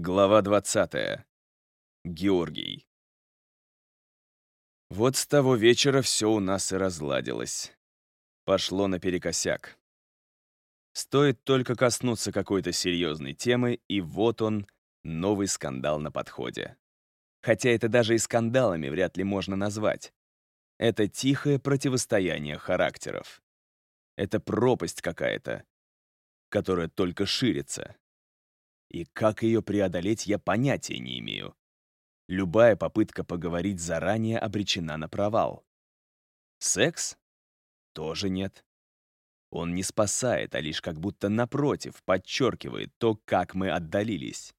Глава 20. Георгий. Вот с того вечера все у нас и разладилось. Пошло наперекосяк. Стоит только коснуться какой-то серьезной темы, и вот он, новый скандал на подходе. Хотя это даже и скандалами вряд ли можно назвать. Это тихое противостояние характеров. Это пропасть какая-то, которая только ширится. И как ее преодолеть, я понятия не имею. Любая попытка поговорить заранее обречена на провал. Секс? Тоже нет. Он не спасает, а лишь как будто напротив подчеркивает то, как мы отдалились.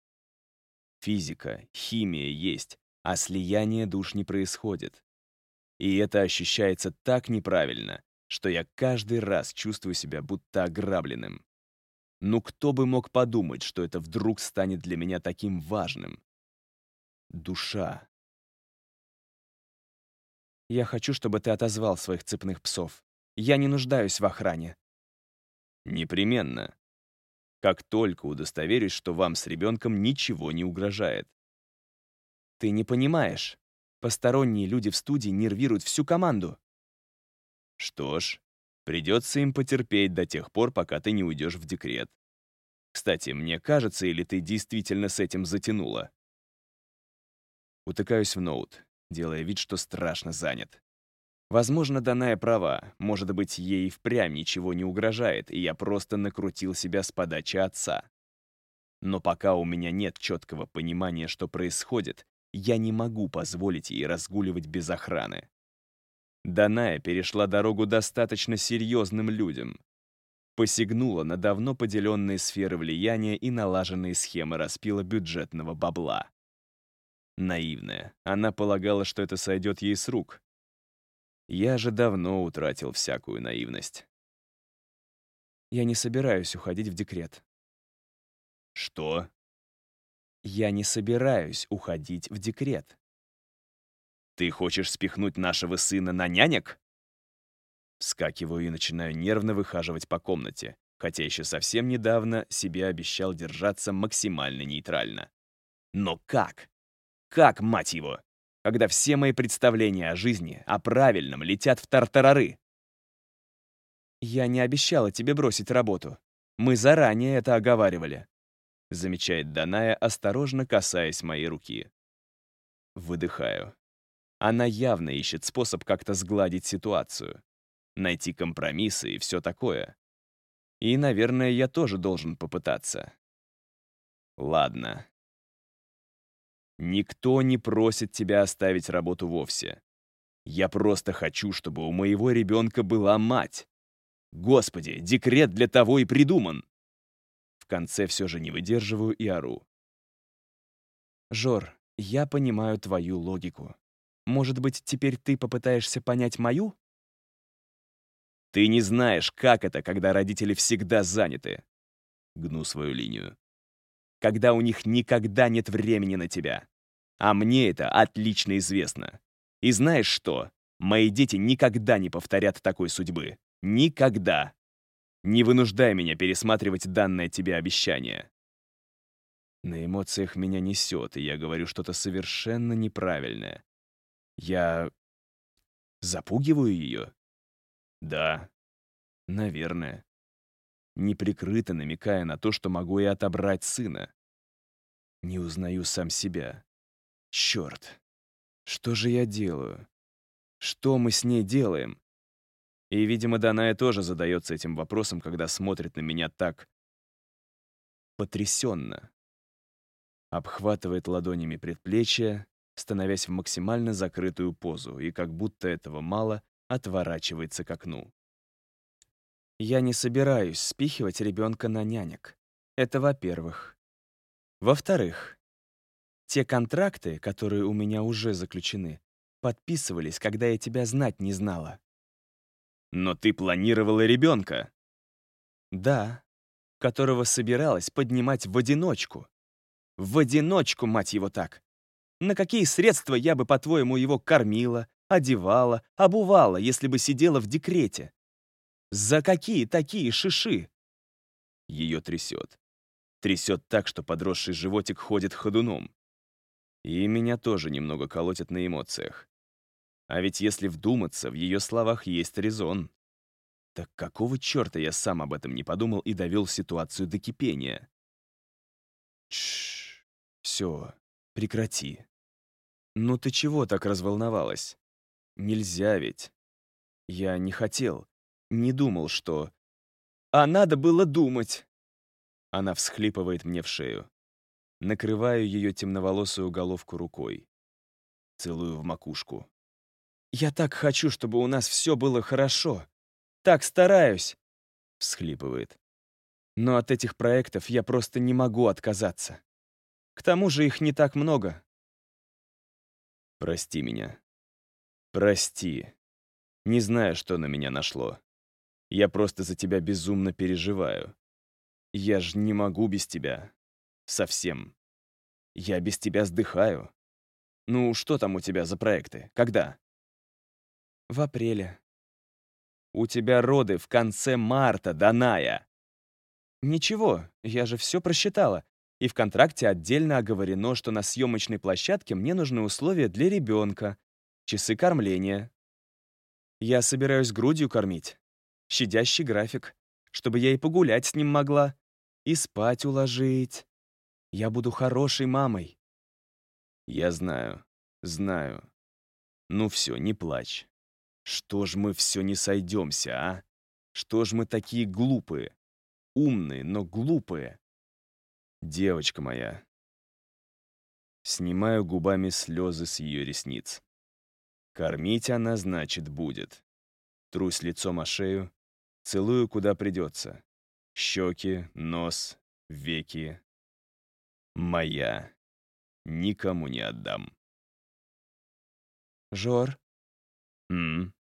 Физика, химия есть, а слияние душ не происходит. И это ощущается так неправильно, что я каждый раз чувствую себя будто ограбленным. Ну кто бы мог подумать, что это вдруг станет для меня таким важным? Душа. Я хочу, чтобы ты отозвал своих цепных псов. Я не нуждаюсь в охране. Непременно. Как только удостоверюсь, что вам с ребенком ничего не угрожает. Ты не понимаешь. Посторонние люди в студии нервируют всю команду. Что ж, Придется им потерпеть до тех пор, пока ты не уйдешь в декрет. Кстати, мне кажется, или ты действительно с этим затянула? Утыкаюсь в ноут, делая вид, что страшно занят. Возможно, данная права, может быть, ей впрямь ничего не угрожает, и я просто накрутил себя с подачи отца. Но пока у меня нет четкого понимания, что происходит, я не могу позволить ей разгуливать без охраны. Даная перешла дорогу достаточно серьезным людям. Посягнула на давно поделенные сферы влияния и налаженные схемы распила бюджетного бабла. Наивная, она полагала, что это сойдет ей с рук. Я же давно утратил всякую наивность. Я не собираюсь уходить в декрет. Что? Я не собираюсь уходить в декрет. «Ты хочешь спихнуть нашего сына на нянек?» Вскакиваю и начинаю нервно выхаживать по комнате, хотя еще совсем недавно себе обещал держаться максимально нейтрально. Но как? Как, мать его? Когда все мои представления о жизни, о правильном, летят в тартарары? «Я не обещала тебе бросить работу. Мы заранее это оговаривали», замечает Даная, осторожно касаясь моей руки. Выдыхаю. Она явно ищет способ как-то сгладить ситуацию, найти компромиссы и все такое. И, наверное, я тоже должен попытаться. Ладно. Никто не просит тебя оставить работу вовсе. Я просто хочу, чтобы у моего ребенка была мать. Господи, декрет для того и придуман. В конце все же не выдерживаю и ору. Жор, я понимаю твою логику. Может быть, теперь ты попытаешься понять мою? Ты не знаешь, как это, когда родители всегда заняты. Гну свою линию. Когда у них никогда нет времени на тебя. А мне это отлично известно. И знаешь что? Мои дети никогда не повторят такой судьбы. Никогда. Не вынуждай меня пересматривать данное тебе обещание. На эмоциях меня несет, и я говорю что-то совершенно неправильное. Я запугиваю ее? Да, наверное. Неприкрыто намекая на то, что могу и отобрать сына. Не узнаю сам себя. Черт, что же я делаю? Что мы с ней делаем? И, видимо, Даная тоже задается этим вопросом, когда смотрит на меня так потрясенно. Обхватывает ладонями предплечья, становясь в максимально закрытую позу и, как будто этого мало, отворачивается к окну. Я не собираюсь спихивать ребенка на нянек. Это во-первых. Во-вторых, те контракты, которые у меня уже заключены, подписывались, когда я тебя знать не знала. Но ты планировала ребенка. Да, которого собиралась поднимать в одиночку. В одиночку, мать его так. На какие средства я бы, по-твоему, его кормила, одевала, обувала, если бы сидела в декрете? За какие такие шиши? Ее трясет. Трясет так, что подросший животик ходит ходуном. И меня тоже немного колотит на эмоциях. А ведь если вдуматься, в ее словах есть резон. Так какого черта я сам об этом не подумал и довел ситуацию до кипения? Тш, все, прекрати. Ну ты чего так разволновалась? Нельзя ведь. Я не хотел, не думал, что... А надо было думать. Она всхлипывает мне в шею. Накрываю ее темноволосую головку рукой. Целую в макушку. «Я так хочу, чтобы у нас все было хорошо. Так стараюсь!» Всхлипывает. «Но от этих проектов я просто не могу отказаться. К тому же их не так много». «Прости меня. Прости. Не знаю, что на меня нашло. Я просто за тебя безумно переживаю. Я ж не могу без тебя. Совсем. Я без тебя сдыхаю. Ну, что там у тебя за проекты? Когда? В апреле. У тебя роды в конце марта, Даная. Ничего, я же все просчитала. И в контракте отдельно оговорено, что на съемочной площадке мне нужны условия для ребенка, часы кормления. Я собираюсь грудью кормить. Щадящий график, чтобы я и погулять с ним могла и спать уложить. Я буду хорошей мамой. Я знаю, знаю. Ну все, не плачь. Что ж мы все не сойдемся, а? Что ж мы такие глупые? Умные, но глупые. Девочка моя. Снимаю губами слезы с ее ресниц. Кормить она, значит, будет. Трусь лицом о шею, целую, куда придется. Щеки, нос, веки. Моя. Никому не отдам. Жор? М?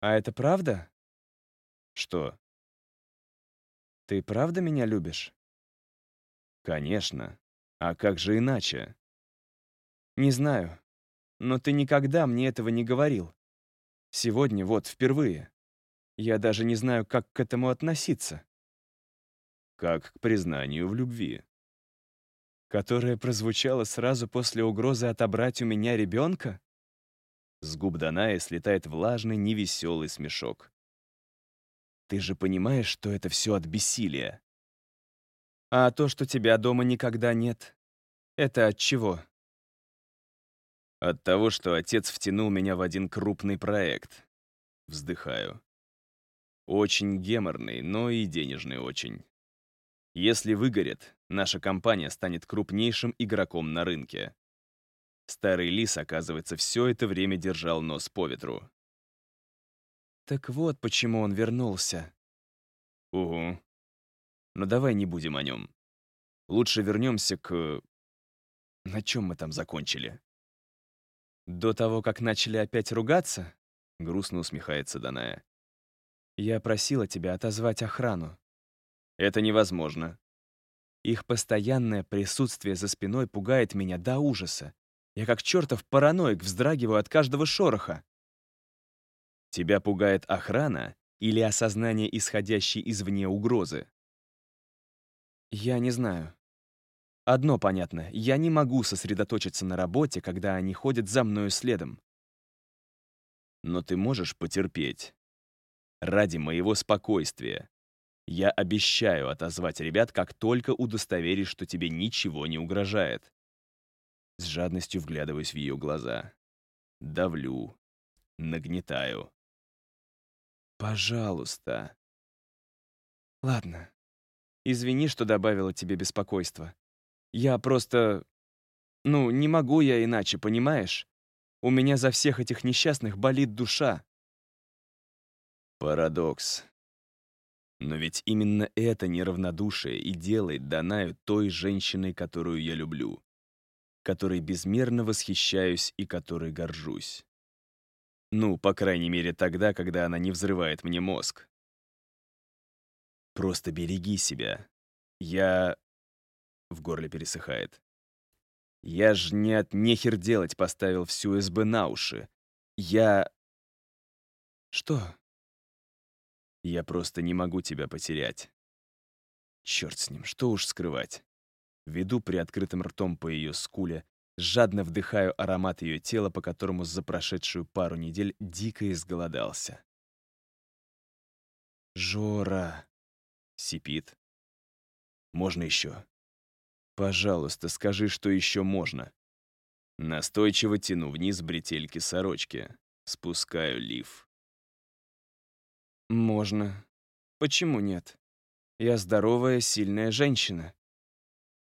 А это правда? Что? Ты правда меня любишь? Конечно. А как же иначе? Не знаю. Но ты никогда мне этого не говорил. Сегодня вот впервые. Я даже не знаю, как к этому относиться. Как к признанию в любви. Которое прозвучало сразу после угрозы отобрать у меня ребенка? С губ Данаи слетает влажный, невеселый смешок. Ты же понимаешь, что это все от бессилия. А то, что тебя дома никогда нет, это от чего? От того, что отец втянул меня в один крупный проект. Вздыхаю. Очень геморный, но и денежный очень. Если выгорит, наша компания станет крупнейшим игроком на рынке. Старый лис, оказывается, все это время держал нос по ветру. Так вот, почему он вернулся. Угу. Но давай не будем о нем. Лучше вернемся к... На чем мы там закончили? До того, как начали опять ругаться? Грустно усмехается Даная. Я просила тебя отозвать охрану. Это невозможно. Их постоянное присутствие за спиной пугает меня до ужаса. Я как чертов параноик вздрагиваю от каждого шороха. Тебя пугает охрана или осознание исходящей извне угрозы? Я не знаю. Одно понятно, я не могу сосредоточиться на работе, когда они ходят за мною следом. Но ты можешь потерпеть. Ради моего спокойствия. Я обещаю отозвать ребят, как только удостоверишь, что тебе ничего не угрожает. С жадностью вглядываюсь в ее глаза. Давлю. Нагнетаю. Пожалуйста. Ладно. Извини, что добавила тебе беспокойства. Я просто... Ну, не могу я иначе, понимаешь? У меня за всех этих несчастных болит душа. Парадокс. Но ведь именно это неравнодушие и делает Данаю той женщиной, которую я люблю, которой безмерно восхищаюсь и которой горжусь. Ну, по крайней мере, тогда, когда она не взрывает мне мозг. Просто береги себя. Я... В горле пересыхает. Я ж не от нехер делать поставил всю СБ на уши. Я... Что? Я просто не могу тебя потерять. Черт с ним, что уж скрывать. Веду приоткрытым ртом по ее скуле, жадно вдыхаю аромат ее тела, по которому за прошедшую пару недель дико изголодался. «Жора!» — сипит. «Можно еще?» «Пожалуйста, скажи, что еще можно». Настойчиво тяну вниз бретельки сорочки. Спускаю лиф. «Можно. Почему нет? Я здоровая, сильная женщина».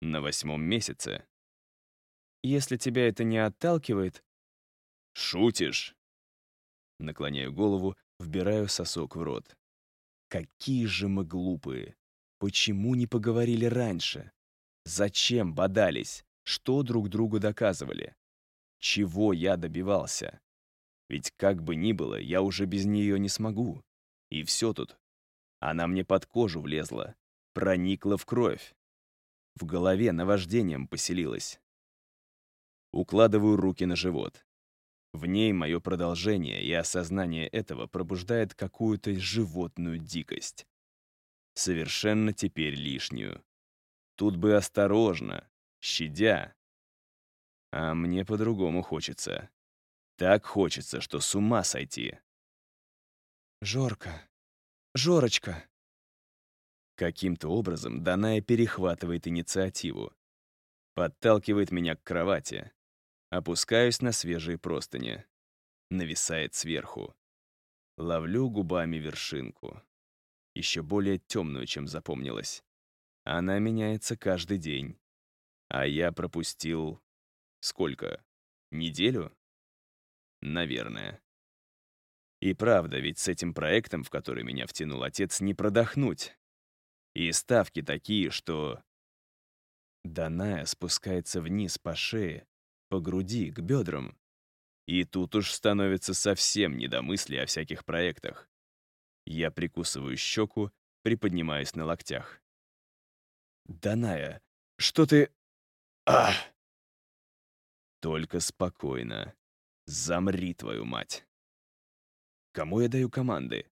На восьмом месяце. Если тебя это не отталкивает... Шутишь? Наклоняю голову, вбираю сосок в рот. Какие же мы глупые. Почему не поговорили раньше? Зачем бодались? Что друг другу доказывали? Чего я добивался? Ведь как бы ни было, я уже без нее не смогу. И все тут. Она мне под кожу влезла, проникла в кровь. В голове наваждением поселилась. Укладываю руки на живот. В ней мое продолжение, и осознание этого пробуждает какую-то животную дикость. Совершенно теперь лишнюю. Тут бы осторожно, щадя. А мне по-другому хочется. Так хочется, что с ума сойти. Жорка, Жорочка. Каким-то образом Даная перехватывает инициативу. Подталкивает меня к кровати. Опускаюсь на свежие простыни. Нависает сверху. Ловлю губами вершинку. Еще более темную, чем запомнилось. Она меняется каждый день. А я пропустил... Сколько? Неделю? Наверное. И правда, ведь с этим проектом, в который меня втянул отец, не продохнуть. И ставки такие, что... Даная спускается вниз по шее, по груди, к бедрам. И тут уж становится совсем не до мысли о всяких проектах. Я прикусываю щеку, приподнимаясь на локтях. «Даная, что ты...» Ах! Только спокойно. Замри, твою мать. Кому я даю команды?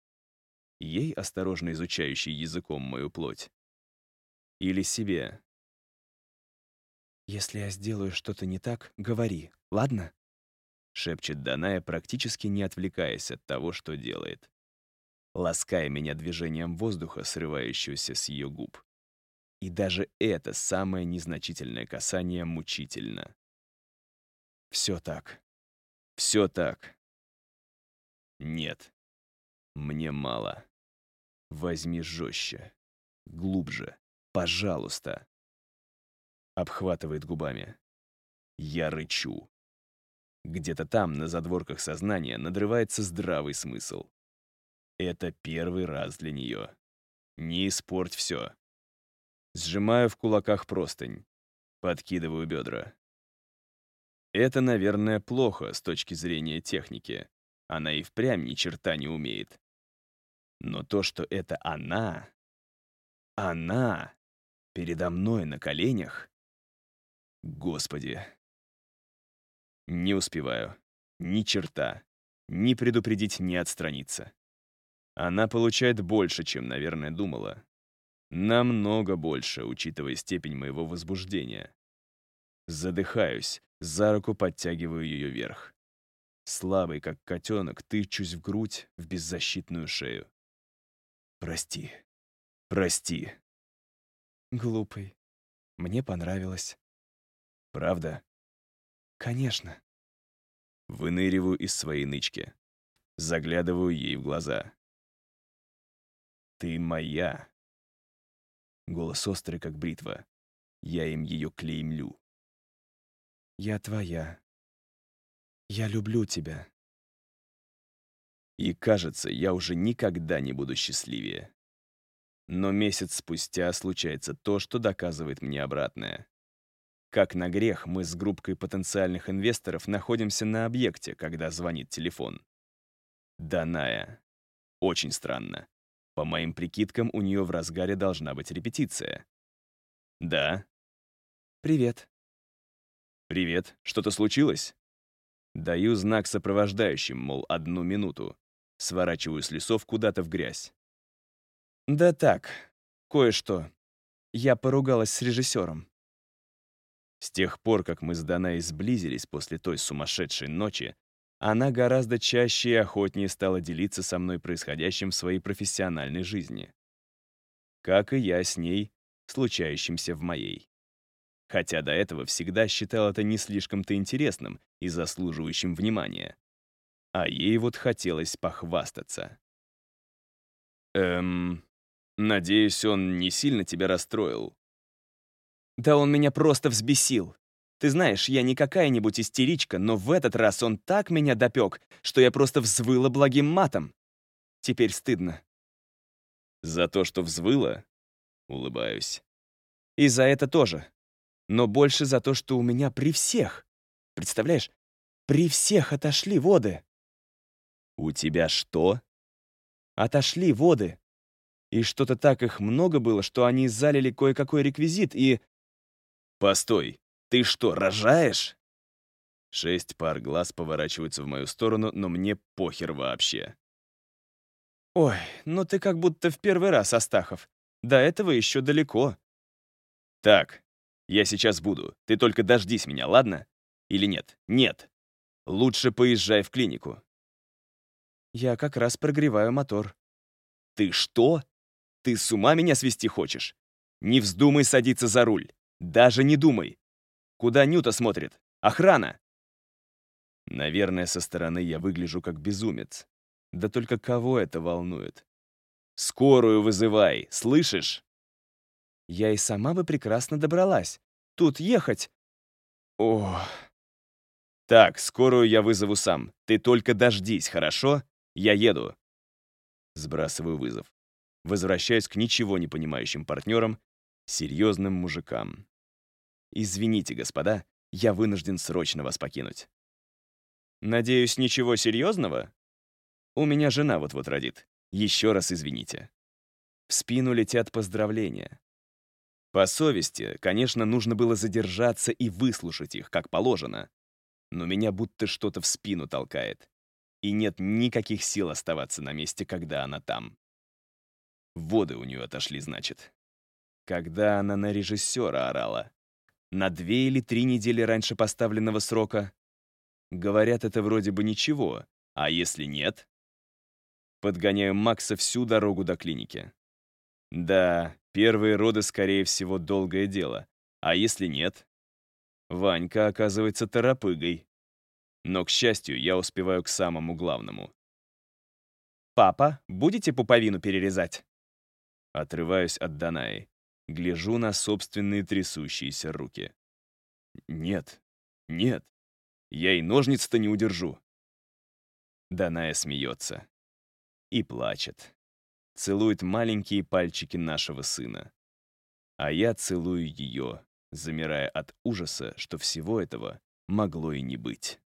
Ей, осторожно изучающей языком мою плоть? Или себе? «Если я сделаю что-то не так, говори, ладно?» шепчет Даная, практически не отвлекаясь от того, что делает. Лаская меня движением воздуха, срывающегося с ее губ. И даже это самое незначительное касание мучительно. Все так. Все так. Нет. Мне мало. Возьми жестче. Глубже. Пожалуйста. Обхватывает губами. Я рычу. Где-то там, на задворках сознания, надрывается здравый смысл. Это первый раз для нее. Не испорть все. Сжимаю в кулаках простынь. Подкидываю бедра. Это, наверное, плохо с точки зрения техники. Она и впрямь ни черта не умеет. Но то, что это она, она, передо мной на коленях, Господи. Не успеваю. Ни черта. Ни предупредить, ни отстраниться. Она получает больше, чем, наверное, думала. Намного больше, учитывая степень моего возбуждения. Задыхаюсь, за руку подтягиваю ее вверх. Слабый, как котенок, тычусь в грудь, в беззащитную шею. Прости. Прости. Глупый. Мне понравилось. Правда? Конечно. Выныриваю из своей нычки. Заглядываю ей в глаза. «Ты моя!» Голос острый, как бритва. Я им ее клеймлю. «Я твоя. Я люблю тебя». И кажется, я уже никогда не буду счастливее. Но месяц спустя случается то, что доказывает мне обратное. Как на грех, мы с группкой потенциальных инвесторов находимся на объекте, когда звонит телефон. Даная. Очень странно. По моим прикидкам, у нее в разгаре должна быть репетиция. Да. Привет. Привет. Что-то случилось? Даю знак сопровождающим, мол, одну минуту. Сворачиваю с лесов куда-то в грязь. Да так, кое-что. Я поругалась с режиссером. С тех пор, как мы с Даной сблизились после той сумасшедшей ночи, она гораздо чаще и охотнее стала делиться со мной происходящим в своей профессиональной жизни. Как и я с ней, случающимся в моей. Хотя до этого всегда считал это не слишком-то интересным и заслуживающим внимания. А ей вот хотелось похвастаться. «Эм, надеюсь, он не сильно тебя расстроил?» «Да он меня просто взбесил. Ты знаешь, я не какая-нибудь истеричка, но в этот раз он так меня допек, что я просто взвыла благим матом. Теперь стыдно». «За то, что взвыла?» Улыбаюсь. «И за это тоже. Но больше за то, что у меня при всех. Представляешь, при всех отошли воды». «У тебя что?» «Отошли воды. И что-то так их много было, что они залили кое-какой реквизит и...» «Постой, ты что, рожаешь?» Шесть пар глаз поворачиваются в мою сторону, но мне похер вообще. «Ой, ну ты как будто в первый раз, Астахов. До этого еще далеко». «Так, я сейчас буду. Ты только дождись меня, ладно? Или нет? Нет. Лучше поезжай в клинику». «Я как раз прогреваю мотор». «Ты что? Ты с ума меня свести хочешь? Не вздумай садиться за руль. Даже не думай. Куда Нюта смотрит? Охрана!» Наверное, со стороны я выгляжу как безумец. Да только кого это волнует? «Скорую вызывай, слышишь?» Я и сама бы прекрасно добралась. Тут ехать... Ох... Так, скорую я вызову сам. Ты только дождись, хорошо? Я еду. Сбрасываю вызов. Возвращаюсь к ничего не понимающим партнерам, серьезным мужикам. Извините, господа, я вынужден срочно вас покинуть. Надеюсь, ничего серьезного? У меня жена вот-вот родит. Еще раз извините. В спину летят поздравления. По совести, конечно, нужно было задержаться и выслушать их, как положено. Но меня будто что-то в спину толкает. И нет никаких сил оставаться на месте, когда она там. Воды у нее отошли, значит. Когда она на режиссера орала. На две или три недели раньше поставленного срока. Говорят, это вроде бы ничего. А если нет? Подгоняю Макса всю дорогу до клиники. Да, первые роды, скорее всего, долгое дело. А если нет? Ванька оказывается торопыгой. Но, к счастью, я успеваю к самому главному. «Папа, будете пуповину перерезать?» Отрываюсь от Данаи. Гляжу на собственные трясущиеся руки. «Нет, нет, я и ножниц-то не удержу». Даная смеется. И плачет целует маленькие пальчики нашего сына. А я целую ее, замирая от ужаса, что всего этого могло и не быть.